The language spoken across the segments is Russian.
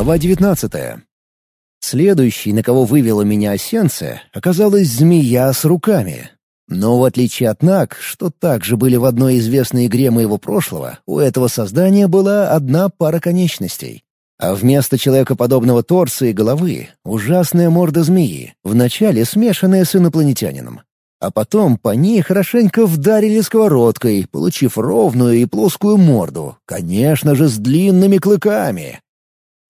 Глава 19. Следующий, на кого вывела меня Осенция, оказалась змея с руками. Но в отличие от Наг, что также были в одной известной игре моего прошлого, у этого создания была одна пара конечностей. А вместо человекоподобного торса и головы — ужасная морда змеи, вначале смешанная с инопланетянином. А потом по ней хорошенько вдарили сковородкой, получив ровную и плоскую морду, конечно же, с длинными клыками.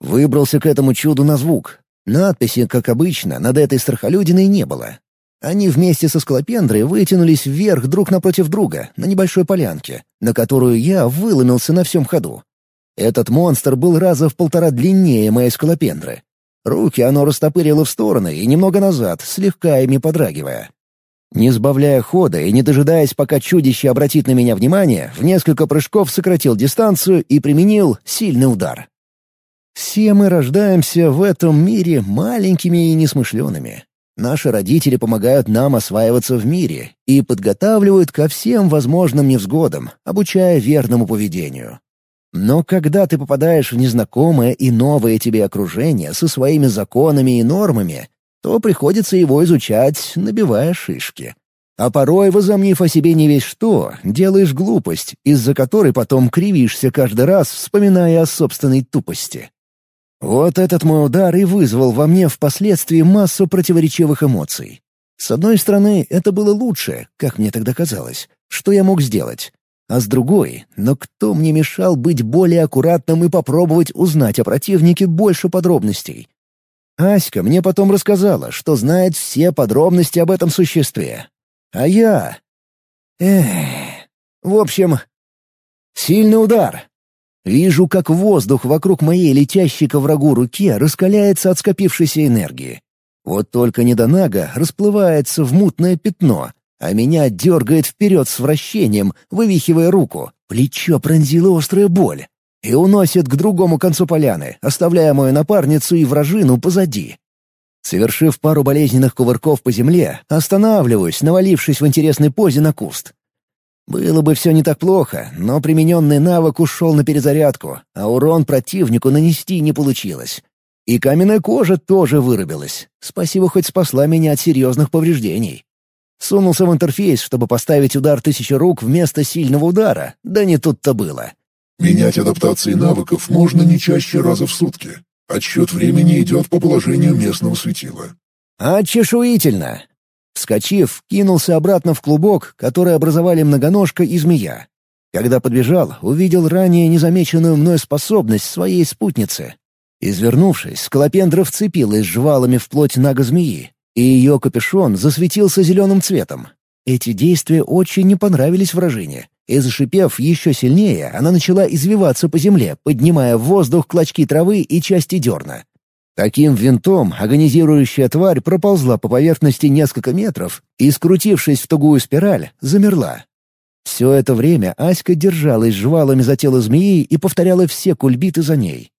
Выбрался к этому чуду на звук. Надписи, как обычно, над этой страхолюдиной не было. Они вместе со скалопендрой вытянулись вверх друг напротив друга, на небольшой полянке, на которую я выломился на всем ходу. Этот монстр был раза в полтора длиннее моей скалопендры. Руки оно растопырило в стороны и немного назад, слегка ими подрагивая. Не сбавляя хода и не дожидаясь, пока чудище обратит на меня внимание, в несколько прыжков сократил дистанцию и применил сильный удар. Все мы рождаемся в этом мире маленькими и несмышленными. Наши родители помогают нам осваиваться в мире и подготавливают ко всем возможным невзгодам, обучая верному поведению. Но когда ты попадаешь в незнакомое и новое тебе окружение со своими законами и нормами, то приходится его изучать, набивая шишки. А порой, возомнив о себе не весь что, делаешь глупость, из-за которой потом кривишься каждый раз, вспоминая о собственной тупости. Вот этот мой удар и вызвал во мне впоследствии массу противоречивых эмоций. С одной стороны, это было лучше, как мне тогда казалось, что я мог сделать. А с другой, но кто мне мешал быть более аккуратным и попробовать узнать о противнике больше подробностей? Аська мне потом рассказала, что знает все подробности об этом существе. А я... Эх... В общем... Сильный удар. Вижу, как воздух вокруг моей летящей к врагу руке раскаляется от скопившейся энергии. Вот только недонага расплывается в мутное пятно, а меня дергает вперед с вращением, вывихивая руку. Плечо пронзила острая боль и уносит к другому концу поляны, оставляя мою напарницу и вражину позади. Совершив пару болезненных кувырков по земле, останавливаюсь, навалившись в интересной позе на куст. Было бы все не так плохо, но примененный навык ушел на перезарядку, а урон противнику нанести не получилось. И каменная кожа тоже вырубилась. Спасибо, хоть спасла меня от серьезных повреждений. Сунулся в интерфейс, чтобы поставить удар тысячи рук вместо сильного удара, да не тут-то было. Менять адаптации навыков можно не чаще раза в сутки. Отсчет времени идет по положению местного светила. Очешуительно. Вскочив, кинулся обратно в клубок, который образовали многоножка и змея. Когда подбежал, увидел ранее незамеченную мной способность своей спутницы. Извернувшись, Скалопендра вцепилась жвалами в плоть нага-змеи, и ее капюшон засветился зеленым цветом. Эти действия очень не понравились вражине, и, зашипев еще сильнее, она начала извиваться по земле, поднимая в воздух клочки травы и части дерна. Таким винтом агонизирующая тварь проползла по поверхности несколько метров и, скрутившись в тугую спираль, замерла. Все это время Аська держалась жвалами за тело змеи и повторяла все кульбиты за ней.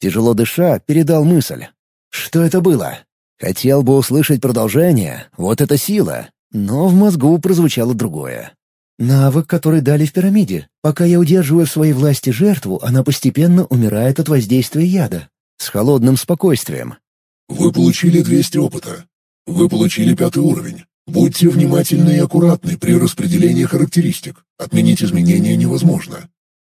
Тяжело дыша, передал мысль. Что это было? Хотел бы услышать продолжение, вот это сила, но в мозгу прозвучало другое. Навык, который дали в пирамиде. Пока я удерживаю в своей власти жертву, она постепенно умирает от воздействия яда. С холодным спокойствием. Вы получили 200 опыта. Вы получили пятый уровень. Будьте внимательны и аккуратны при распределении характеристик. Отменить изменения невозможно.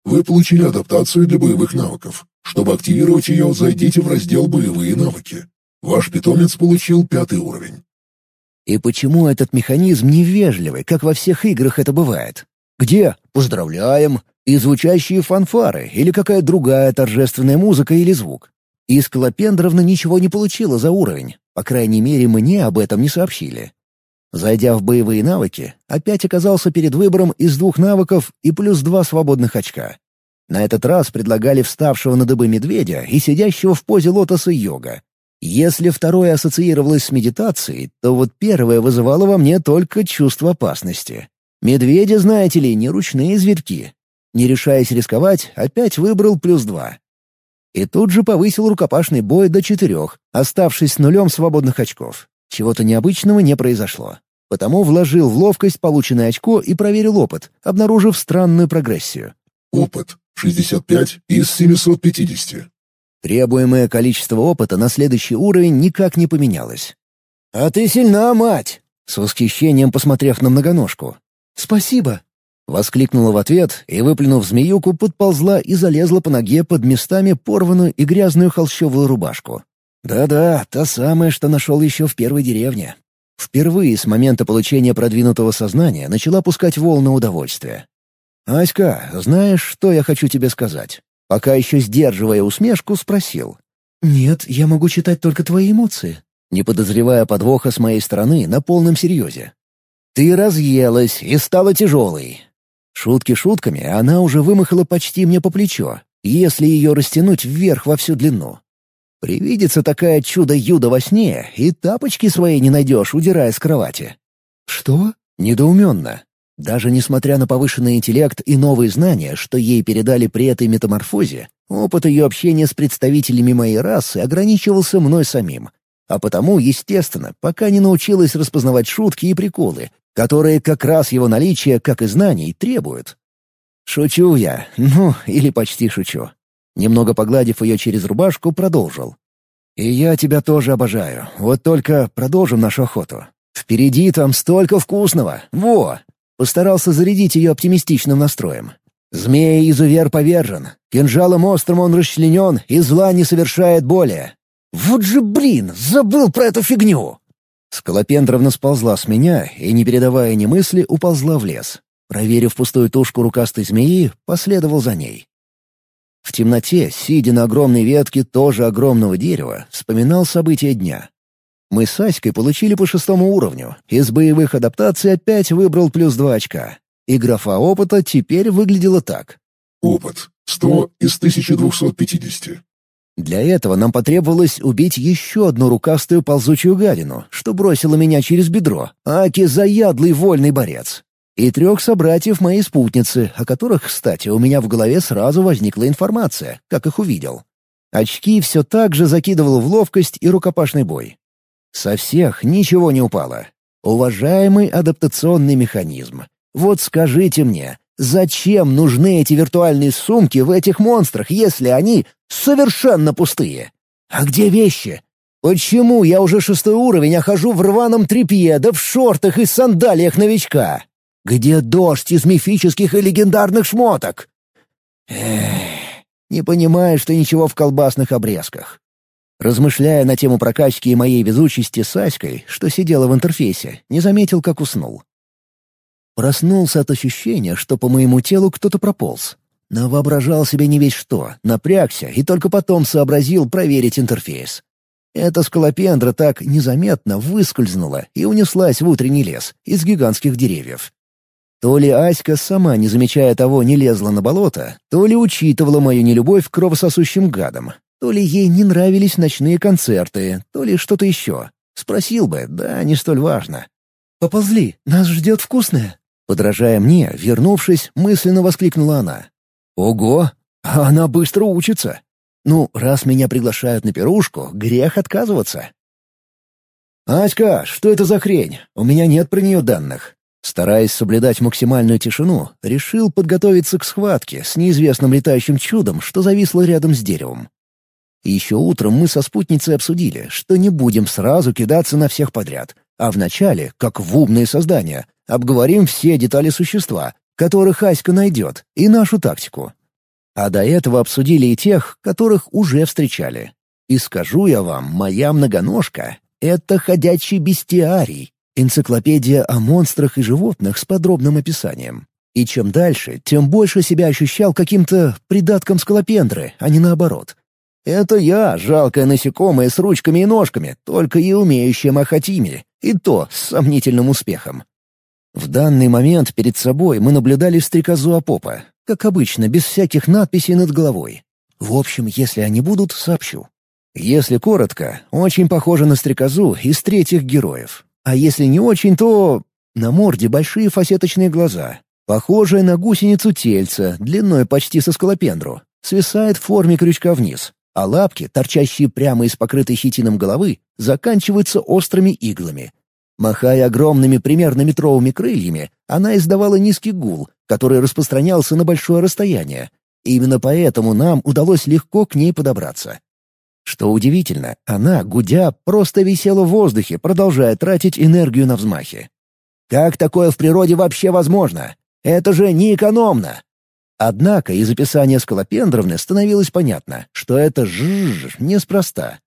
Вы получили адаптацию для боевых навыков. Чтобы активировать ее, зайдите в раздел «Боевые навыки». Ваш питомец получил пятый уровень. И почему этот механизм невежливый, как во всех играх это бывает? Где «поздравляем» и звучащие фанфары или какая другая торжественная музыка или звук? И Скалопендровна ничего не получила за уровень. По крайней мере, мне об этом не сообщили. Зайдя в боевые навыки, опять оказался перед выбором из двух навыков и плюс два свободных очка. На этот раз предлагали вставшего на дыбы медведя и сидящего в позе лотоса йога. Если второе ассоциировалось с медитацией, то вот первое вызывало во мне только чувство опасности. Медведи, знаете ли, не ручные зверьки. Не решаясь рисковать, опять выбрал плюс два. И тут же повысил рукопашный бой до четырех, оставшись с нулем свободных очков. Чего-то необычного не произошло. Потому вложил в ловкость полученное очко и проверил опыт, обнаружив странную прогрессию. Опыт. 65 из 750. Требуемое количество опыта на следующий уровень никак не поменялось. «А ты сильна, мать!» — с восхищением посмотрев на многоножку. «Спасибо!» — воскликнула в ответ и, выплюнув змеюку, подползла и залезла по ноге под местами порванную и грязную холщовую рубашку. «Да-да, та самая, что нашел еще в первой деревне». Впервые с момента получения продвинутого сознания начала пускать волны удовольствия. «Аська, знаешь, что я хочу тебе сказать?» Пока еще сдерживая усмешку, спросил. «Нет, я могу читать только твои эмоции», не подозревая подвоха с моей стороны на полном серьезе. «Ты разъелась и стала тяжелой». Шутки шутками, она уже вымахала почти мне по плечо, если ее растянуть вверх во всю длину. Привидится такая чудо-юдо во сне, и тапочки свои не найдешь, удирая с кровати. «Что?» — недоуменно. Даже несмотря на повышенный интеллект и новые знания, что ей передали при этой метаморфозе, опыт ее общения с представителями моей расы ограничивался мной самим. А потому, естественно, пока не научилась распознавать шутки и приколы, которые как раз его наличие, как и знаний, требуют. Шучу я, ну, или почти шучу. Немного погладив ее через рубашку, продолжил. «И я тебя тоже обожаю. Вот только продолжим нашу охоту. Впереди там столько вкусного. Во!» Постарался зарядить ее оптимистичным настроем. Змея-изувер повержен. Кинжалом острым он расчленен, и зла не совершает боли. «Вот же блин, забыл про эту фигню!» Скалопендровна сползла с меня и, не передавая ни мысли, уползла в лес. Проверив пустую тушку рукастой змеи, последовал за ней. В темноте, сидя на огромной ветке тоже огромного дерева, вспоминал события дня. Мы с Аськой получили по шестому уровню. Из боевых адаптаций опять выбрал плюс два очка. И графа опыта теперь выглядела так. Опыт. 100 из 1250. Для этого нам потребовалось убить еще одну рукастую ползучую гадину, что бросила меня через бедро, аки заядлый вольный борец. И трех собратьев моей спутницы, о которых, кстати, у меня в голове сразу возникла информация, как их увидел. Очки все так же закидывал в ловкость и рукопашный бой. Со всех ничего не упало. Уважаемый адаптационный механизм, вот скажите мне, Зачем нужны эти виртуальные сумки в этих монстрах, если они совершенно пустые? А где вещи? Почему я уже шестой уровень, а хожу в рваном тряпье, да в шортах и сандалиях новичка? Где дождь из мифических и легендарных шмоток? Эх, не понимаю, что ничего в колбасных обрезках. Размышляя на тему прокачки и моей везучести с Аськой, что сидела в интерфейсе, не заметил, как уснул. Проснулся от ощущения, что по моему телу кто-то прополз. Но воображал себе не весь что, напрягся и только потом сообразил проверить интерфейс. Эта скалопендра так незаметно выскользнула и унеслась в утренний лес из гигантских деревьев. То ли Аська, сама не замечая того, не лезла на болото, то ли учитывала мою нелюбовь к кровососущим гадам, то ли ей не нравились ночные концерты, то ли что-то еще. Спросил бы, да не столь важно. «Поползли, нас ждет вкусное», Подражая мне, вернувшись, мысленно воскликнула она. «Ого! Она быстро учится! Ну, раз меня приглашают на пирушку, грех отказываться!» «Аська, что это за хрень? У меня нет про нее данных». Стараясь соблюдать максимальную тишину, решил подготовиться к схватке с неизвестным летающим чудом, что зависло рядом с деревом. Еще утром мы со спутницей обсудили, что не будем сразу кидаться на всех подряд, а вначале, как в умные создания, Обговорим все детали существа, которых Аська найдет, и нашу тактику. А до этого обсудили и тех, которых уже встречали. И скажу я вам, моя многоножка — это ходячий бестиарий, энциклопедия о монстрах и животных с подробным описанием. И чем дальше, тем больше себя ощущал каким-то придатком скалопендры, а не наоборот. Это я, жалкое насекомое с ручками и ножками, только и умеющее махать ими, и то с сомнительным успехом. В данный момент перед собой мы наблюдали стрекозу Апопа, как обычно, без всяких надписей над головой. В общем, если они будут, сообщу. Если коротко, очень похоже на стрекозу из третьих героев. А если не очень, то... На морде большие фасеточные глаза, похожие на гусеницу тельца, длиной почти со скалопендру, свисает в форме крючка вниз, а лапки, торчащие прямо из покрытой хитином головы, заканчиваются острыми иглами, Махая огромными примерно метровыми крыльями, она издавала низкий гул, который распространялся на большое расстояние. Именно поэтому нам удалось легко к ней подобраться. Что удивительно, она, гудя, просто висела в воздухе, продолжая тратить энергию на взмахи. Как такое в природе вообще возможно? Это же неэкономно. Однако из описания Скалопендровны становилось понятно, что это жжж неспроста.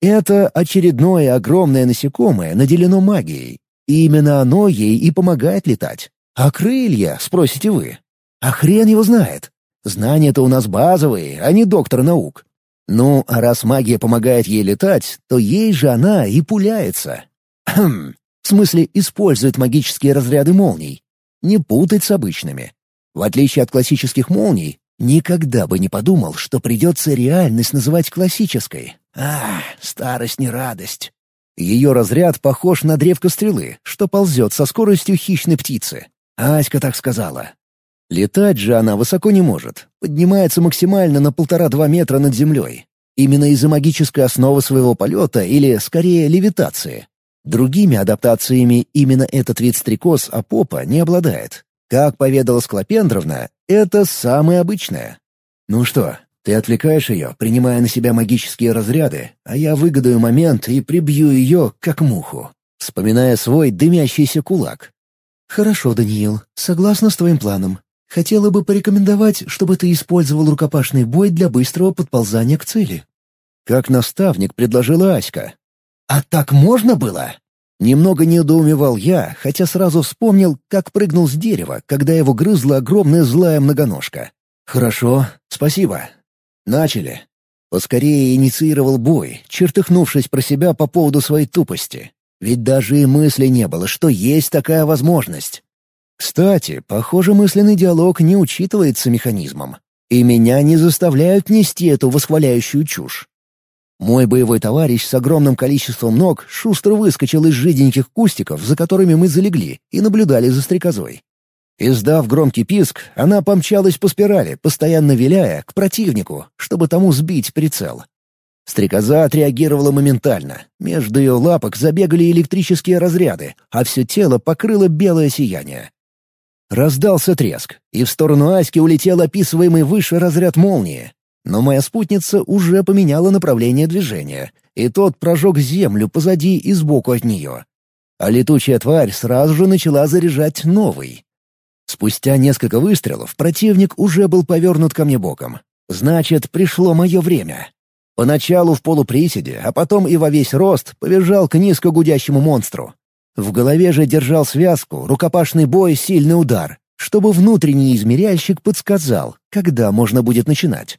Это очередное огромное насекомое наделено магией, и именно оно ей и помогает летать. А крылья, спросите вы? А хрен его знает. Знания-то у нас базовые, а не доктор наук. Ну, а раз магия помогает ей летать, то ей же она и пуляется. Хм, в смысле, использует магические разряды молний. Не путать с обычными. В отличие от классических молний, никогда бы не подумал, что придется реальность называть классической. Ах, старость не радость. Ее разряд похож на древко стрелы, что ползет со скоростью хищной птицы. Аська так сказала. Летать же она высоко не может, поднимается максимально на полтора-два метра над землей. Именно из-за магической основы своего полета или, скорее, левитации. Другими адаптациями именно этот вид стрекоз Апопа не обладает, как поведала Склопендровна, это самое обычное. Ну что, ты отвлекаешь ее, принимая на себя магические разряды, а я выгодаю момент и прибью ее, как муху, вспоминая свой дымящийся кулак. «Хорошо, Даниил, согласна с твоим планом. Хотела бы порекомендовать, чтобы ты использовал рукопашный бой для быстрого подползания к цели». Как наставник предложила Аська. «А так можно было?» Немного недоумевал я, хотя сразу вспомнил, как прыгнул с дерева, когда его грызла огромная злая многоножка. «Хорошо, спасибо. Начали». Поскорее инициировал бой, чертыхнувшись про себя по поводу своей тупости. Ведь даже и мысли не было, что есть такая возможность. Кстати, похоже, мысленный диалог не учитывается механизмом. И меня не заставляют нести эту восхваляющую чушь. Мой боевой товарищ с огромным количеством ног шустро выскочил из жиденьких кустиков, за которыми мы залегли, и наблюдали за стрекозой. Издав громкий писк, она помчалась по спирали, постоянно виляя, к противнику, чтобы тому сбить прицел. Стрекоза отреагировала моментально. Между ее лапок забегали электрические разряды, а все тело покрыло белое сияние. Раздался треск, и в сторону Аськи улетел описываемый выше разряд молнии. Но моя спутница уже поменяла направление движения, и тот прожег землю позади и сбоку от нее. А летучая тварь сразу же начала заряжать новый. Спустя несколько выстрелов противник уже был повернут ко мне боком. Значит, пришло мое время. Поначалу в полуприседе, а потом и во весь рост побежал к низко гудящему монстру. В голове же держал связку, рукопашный бой, сильный удар, чтобы внутренний измеряльщик подсказал, когда можно будет начинать.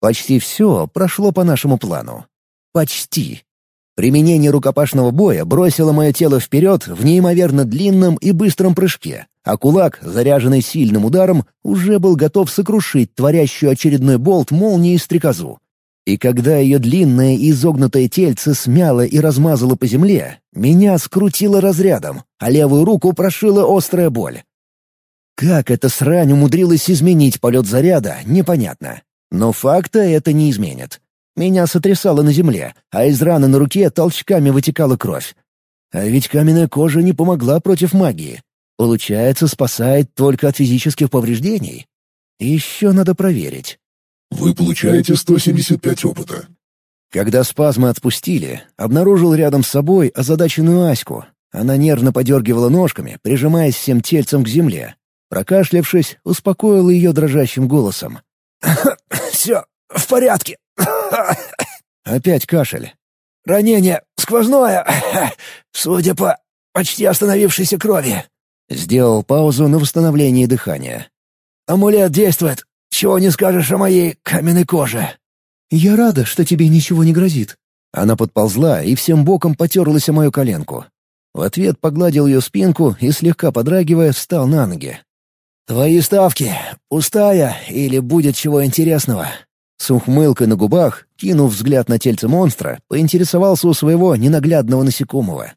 Почти все прошло по нашему плану. Почти. Применение рукопашного боя бросило мое тело вперед в неимоверно длинном и быстром прыжке, а кулак, заряженный сильным ударом, уже был готов сокрушить творящую очередной болт молнии стрекозу. И когда ее длинное и изогнутое тельце смяло и размазало по земле, меня скрутило разрядом, а левую руку прошила острая боль. Как эта срань умудрилась изменить полет заряда, непонятно. Но факта это не изменит. Меня сотрясало на земле, а из раны на руке толчками вытекала кровь. А ведь каменная кожа не помогла против магии. Получается, спасает только от физических повреждений. Еще надо проверить. Вы получаете 175 опыта. Когда спазмы отпустили, обнаружил рядом с собой озадаченную Аську. Она нервно подергивала ножками, прижимаясь всем тельцем к земле. Прокашлявшись, успокоил ее дрожащим голосом. «Все в порядке». Опять кашель. «Ранение сквозное, судя по почти остановившейся крови». Сделал паузу на восстановление дыхания. «Амулет действует. Чего не скажешь о моей каменной коже». «Я рада, что тебе ничего не грозит». Она подползла и всем боком потерлась о мою коленку. В ответ погладил ее спинку и, слегка подрагивая, встал на ноги. «Твои ставки пустая или будет чего интересного?» С ухмылкой на губах, кинув взгляд на тельце монстра, поинтересовался у своего ненаглядного насекомого.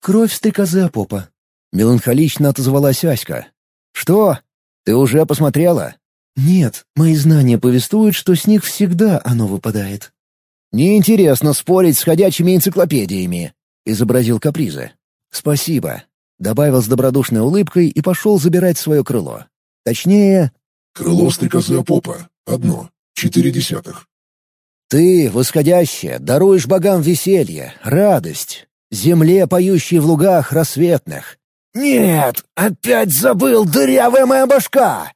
«Кровь стрекозы Апопа». Меланхолично отозвалась Аська. «Что? Ты уже посмотрела?» «Нет, мои знания повествуют, что с них всегда оно выпадает». «Неинтересно спорить с ходячими энциклопедиями», — изобразил капризы. «Спасибо. Добавил с добродушной улыбкой и пошел забирать свое крыло. Точнее... Крыло стрекозы Апопа. Одно. Четыре десятых. Ты, восходящая, даруешь богам веселье, радость, земле, поющей в лугах рассветных. Нет, опять забыл, дырявая моя башка!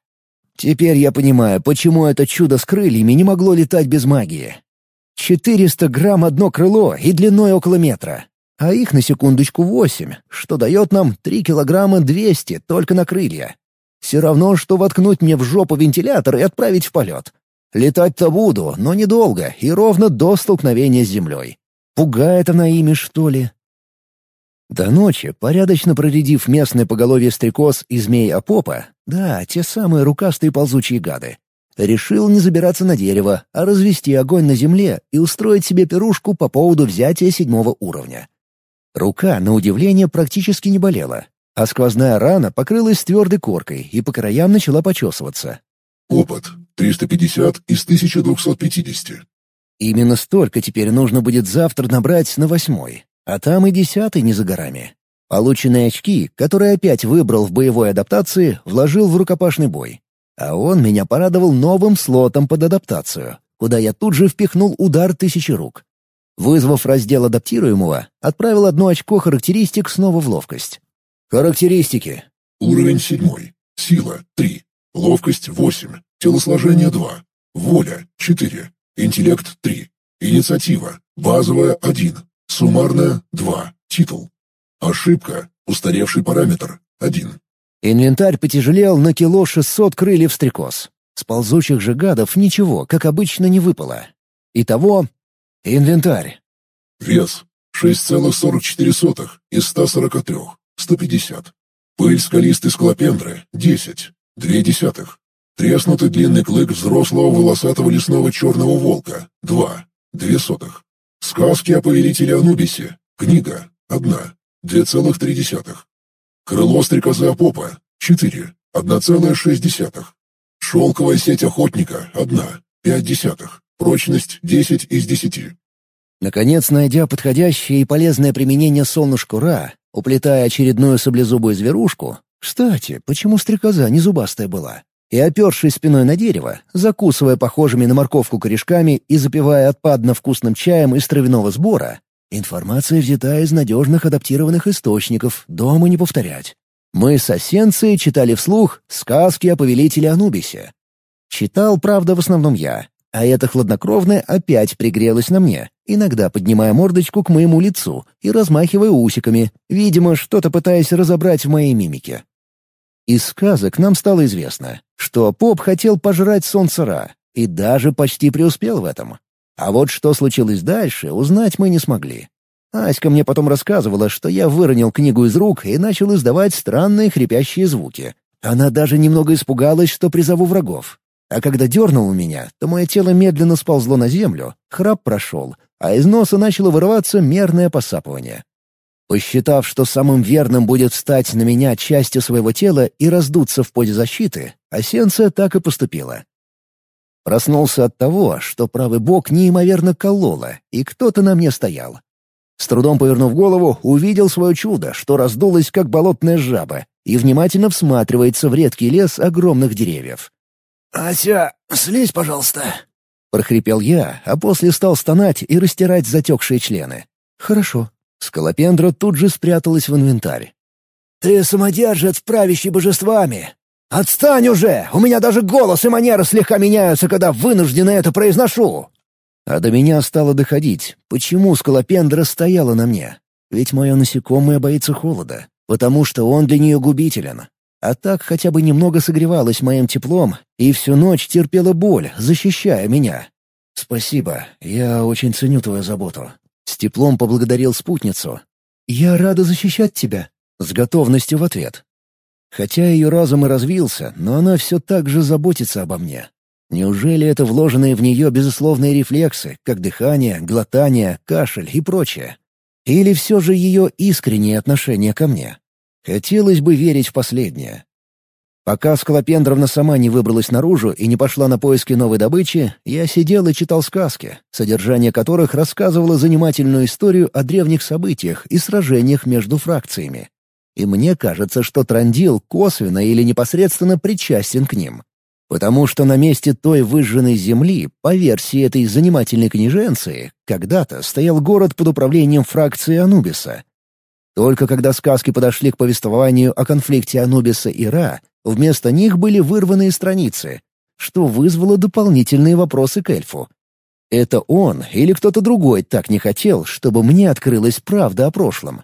Теперь я понимаю, почему это чудо с крыльями не могло летать без магии. 400 грамм одно крыло и длиной около метра. А их на секундочку 8, что дает нам 3 килограмма 200 только на крылья. Все равно, что воткнуть мне в жопу вентилятор и отправить в полет. Летать-то буду, но недолго и ровно до столкновения с землей. Пугает она ими, что ли? До ночи, порядочно проредив местное поголовье стрекоз и змей-апопа, да, те самые рукастые ползучие гады, решил не забираться на дерево, а развести огонь на земле и устроить себе пирушку по поводу взятия седьмого уровня. Рука, на удивление, практически не болела, а сквозная рана покрылась твердой коркой и по краям начала почесываться. Опыт. 350 из 1250. Именно столько теперь нужно будет завтра набрать на восьмой, а там и десятый не за горами. Полученные очки, которые опять выбрал в боевой адаптации, вложил в рукопашный бой. А он меня порадовал новым слотом под адаптацию, куда я тут же впихнул удар тысячи рук. Вызвав раздел адаптируемого, отправил одно очко характеристик снова в ловкость. Характеристики. Уровень седьмой. Сила — три, Ловкость — восемь, Телосложение — два, Воля — четыре, Интеллект — три, Инициатива. Базовая — один. Суммарно 2. Титул. Ошибка. Устаревший параметр. 1. Инвентарь потяжелел на кило 600 крыльев стрекоз. С ползучих же гадов ничего, как обычно, не выпало. Итого — инвентарь. Вес — 6,44 из 143, 150. Пыль скалистой склопендры — 10, 2 десятых. Треснутый длинный клык взрослого волосатого лесного черного волка — 2, 2 сотых. Сказки о повелителе Анубисе. Книга — 1. 2,3. Крыло стрекоза Попа — 4. 1,6. Шелковая сеть охотника — 1. 5 десятых. Прочность 10 из 10. Наконец, найдя подходящее и полезное применение солнышку Ра, уплетая очередную саблезубую зверушку, кстати, почему стрекоза не зубастая была, и, опершись спиной на дерево, закусывая похожими на морковку корешками и запивая отпадно вкусным чаем из травяного сбора, информация взята из надежных адаптированных источников, дома не повторять. Мы с Осенцией читали вслух сказки о повелителе Анубисе. Читал, правда, в основном я, а эта хладнокровная опять пригрелась на мне, иногда поднимая мордочку к моему лицу и размахивая усиками, видимо, что-то пытаясь разобрать в моей мимике. Из сказок нам стало известно, что поп хотел пожрать солнце Ра, и даже почти преуспел в этом. А вот что случилось дальше, узнать мы не смогли. Аська мне потом рассказывала, что я выронил книгу из рук и начал издавать странные хрипящие звуки. Она даже немного испугалась, что призову врагов. А когда дернул меня, то мое тело медленно сползло на землю, храп прошел, а из носа начало вырываться мерное посапывание. Посчитав, что самым верным будет встать на меня частью своего тела и раздуться в позе защиты, Осенция так и поступила. Проснулся от того, что правый бок неимоверно кололо, и кто-то на мне стоял. С трудом повернув голову, увидел свое чудо, что раздулось, как болотная жаба, и внимательно всматривается в редкий лес огромных деревьев. «Ася, слезь, пожалуйста!» — прохрипел я, а после стал стонать и растирать затекшие члены. «Хорошо». Скалопендра тут же спряталась в инвентарь. «Ты самодержец, правящий божествами! Отстань уже! У меня даже голос и манеры слегка меняются, когда вынужденно это произношу!» А до меня стало доходить, почему скалопендра стояла на мне. Ведь мое насекомое боится холода, потому что он для нее губителен, а так хотя бы немного согревалась моим теплом и всю ночь терпела боль, защищая меня. «Спасибо, я очень ценю твою заботу». С теплом поблагодарил спутницу. «Я рада защищать тебя», — с готовностью в ответ. Хотя ее разум и развился, но она все так же заботится обо мне. Неужели это вложенные в нее безусловные рефлексы, как дыхание, глотание, кашель и прочее? Или все же ее искреннее отношение ко мне? Хотелось бы верить в последнее. Пока Скалопендровна сама не выбралась наружу и не пошла на поиски новой добычи, я сидел и читал сказки, содержание которых рассказывало занимательную историю о древних событиях и сражениях между фракциями. И мне кажется, что Трандил косвенно или непосредственно причастен к ним. Потому что на месте той выжженной земли, по версии этой занимательной книженции, когда-то стоял город под управлением фракции Анубиса. Только когда сказки подошли к повествованию о конфликте Анубиса и Ра, вместо них были вырванные страницы, что вызвало дополнительные вопросы к эльфу. Это он или кто-то другой так не хотел, чтобы мне открылась правда о прошлом?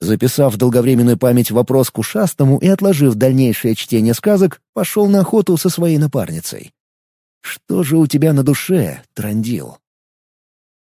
Записав в долговременную память вопрос к ушастому и отложив дальнейшее чтение сказок, пошел на охоту со своей напарницей. «Что же у тебя на душе, Трандил?»